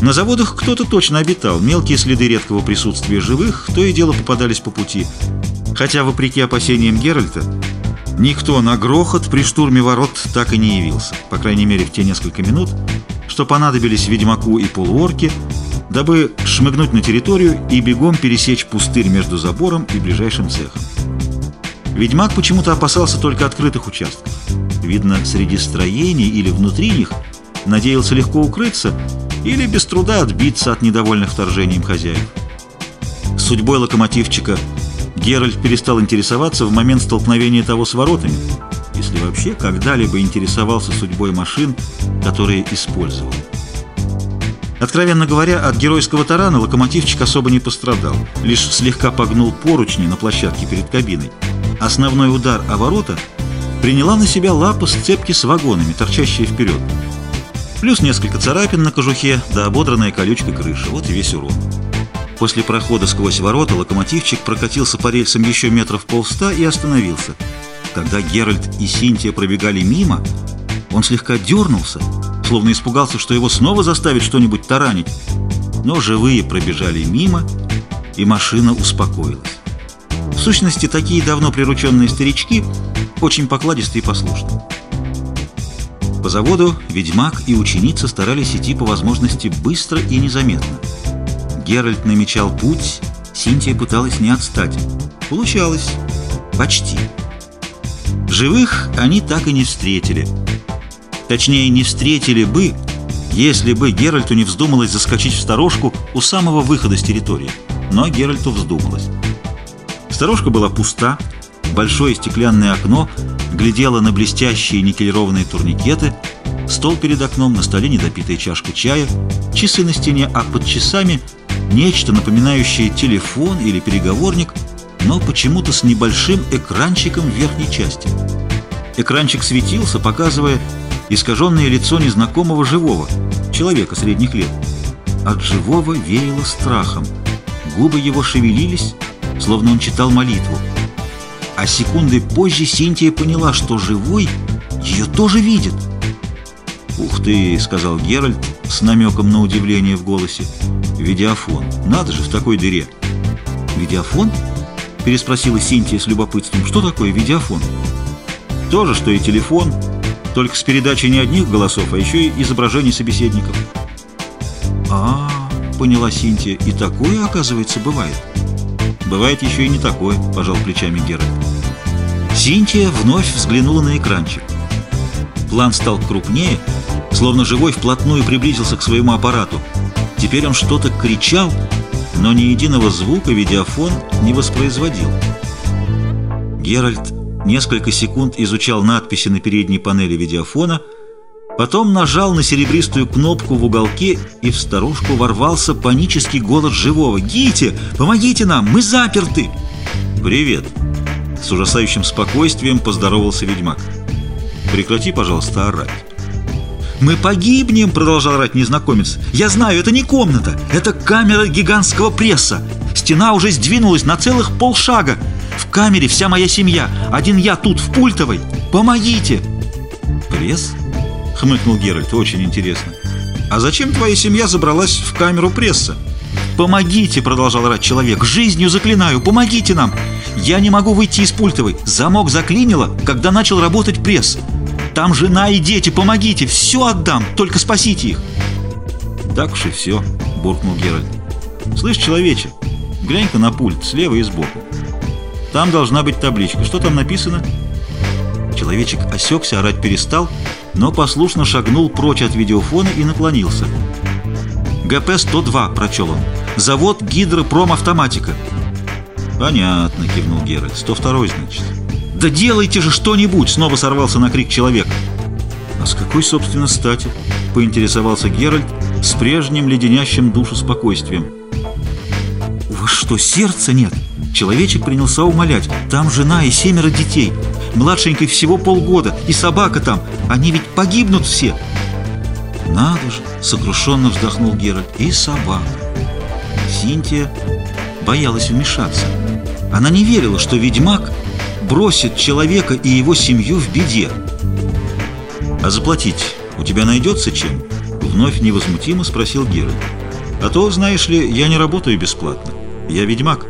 На заводах кто-то точно обитал, мелкие следы редкого присутствия живых то и дело попадались по пути. Хотя, вопреки опасениям Геральта, никто на грохот при штурме ворот так и не явился, по крайней мере в те несколько минут, что понадобились ведьмаку и полуорке, дабы шмыгнуть на территорию и бегом пересечь пустырь между забором и ближайшим цехом. Ведьмак почему-то опасался только открытых участков. Видно, среди строений или внутри них надеялся легко укрыться или без труда отбиться от недовольных вторжением хозяев. Судьбой локомотивчика Геральт перестал интересоваться в момент столкновения того с воротами, если вообще когда-либо интересовался судьбой машин, которые использовал. Откровенно говоря, от геройского тарана локомотивчик особо не пострадал, лишь слегка погнул поручни на площадке перед кабиной. Основной удар о ворота приняла на себя лапа сцепки с вагонами, торчащие вперед. Плюс несколько царапин на кожухе, да ободранная колючкой крыша. Вот и весь урон. После прохода сквозь ворота локомотивчик прокатился по рельсам еще метров полста и остановился. Когда Геральт и Синтия пробегали мимо, он слегка дернулся, словно испугался, что его снова заставит что-нибудь таранить. Но живые пробежали мимо, и машина успокоилась. В сущности, такие давно прирученные старички очень покладистые и послушные. По заводу ведьмак и ученица старались идти по возможности быстро и незаметно. Геральт намечал путь, Синтия пыталась не отстать. Получалось. Почти. Живых они так и не встретили. Точнее, не встретили бы, если бы Геральту не вздумалось заскочить в сторожку у самого выхода с территории. Но Геральту вздумалось. Сторожка была пуста, большое стеклянное окно глядело на блестящие никелированные турникеты, стол перед окном, на столе недопитая чашка чая, часы на стене, а под часами нечто напоминающее телефон или переговорник, но почему-то с небольшим экранчиком в верхней части. Экранчик светился, показывая искаженное лицо незнакомого живого, человека средних лет. От живого веяло страхом. Губы его шевелились, словно он читал молитву. А секунды позже Синтия поняла, что живой ее тоже видит. «Ух ты!» — сказал Геральт с намеком на удивление в голосе. «Видеофон. Надо же в такой дыре!» «Видеофон?» — переспросила Синтия с любопытством. «Что такое видеофон?» «То же, что и телефон, только с передачей не одних голосов, а еще и изображений собеседников. А, -а, -а поняла Синтия, и такое, оказывается, бывает. Бывает еще и не такое, пожал плечами Геральт. Синтия вновь взглянула на экранчик. План стал крупнее, словно живой вплотную приблизился к своему аппарату. Теперь он что-то кричал, но ни единого звука видеофон не воспроизводил. Геральт несколько секунд изучал надписи на передней панели видеофона, потом нажал на серебристую кнопку в уголке и в старушку ворвался панический голос живого. «Гите! Помогите нам! Мы заперты!» «Привет!» С ужасающим спокойствием поздоровался ведьмак. «Прекрати, пожалуйста, орать!» «Мы погибнем!» — продолжал орать незнакомец. «Я знаю, это не комната, это камера гигантского пресса. Стена уже сдвинулась на целых полшага. В камере вся моя семья. Один я тут, в пультовой. Помогите!» «Пресс?» — хмыкнул Геральт. «Очень интересно. А зачем твоя семья забралась в камеру пресса?» «Помогите!» — продолжал орать человек. «Жизнью заклинаю! Помогите нам! Я не могу выйти из пультовой. Замок заклинило, когда начал работать пресс. Там жена и дети. Помогите! Все отдам! Только спасите их!» «Так уж и все!» — буркнул Геральт. «Слышь, человече, глянь-ка на пульт, слева и сбоку. Там должна быть табличка. Что там написано?» Человечек осекся, орать перестал, но послушно шагнул прочь от видеофона и наклонился. «ГП-102», — прочел он. «Завод гидропромавтоматика». «Понятно», — кивнул Геральт. «102 значит». «Да делайте же что-нибудь!» — снова сорвался на крик человек. «А с какой, собственно, стати?» — поинтересовался Геральт с прежним леденящим душу спокойствием. «У вас что, сердца нет?» Человечек принялся умолять. Там жена и семеро детей. Младшенькой всего полгода. И собака там. Они ведь погибнут все. Надо же, сокрушенно вздохнул Геральт. И собака. Синтия боялась вмешаться. Она не верила, что ведьмак бросит человека и его семью в беде. А заплатить у тебя найдется чем? вновь невозмутимо спросил Геральт. «А то, знаешь ли, я не работаю бесплатно. Я ведьмак».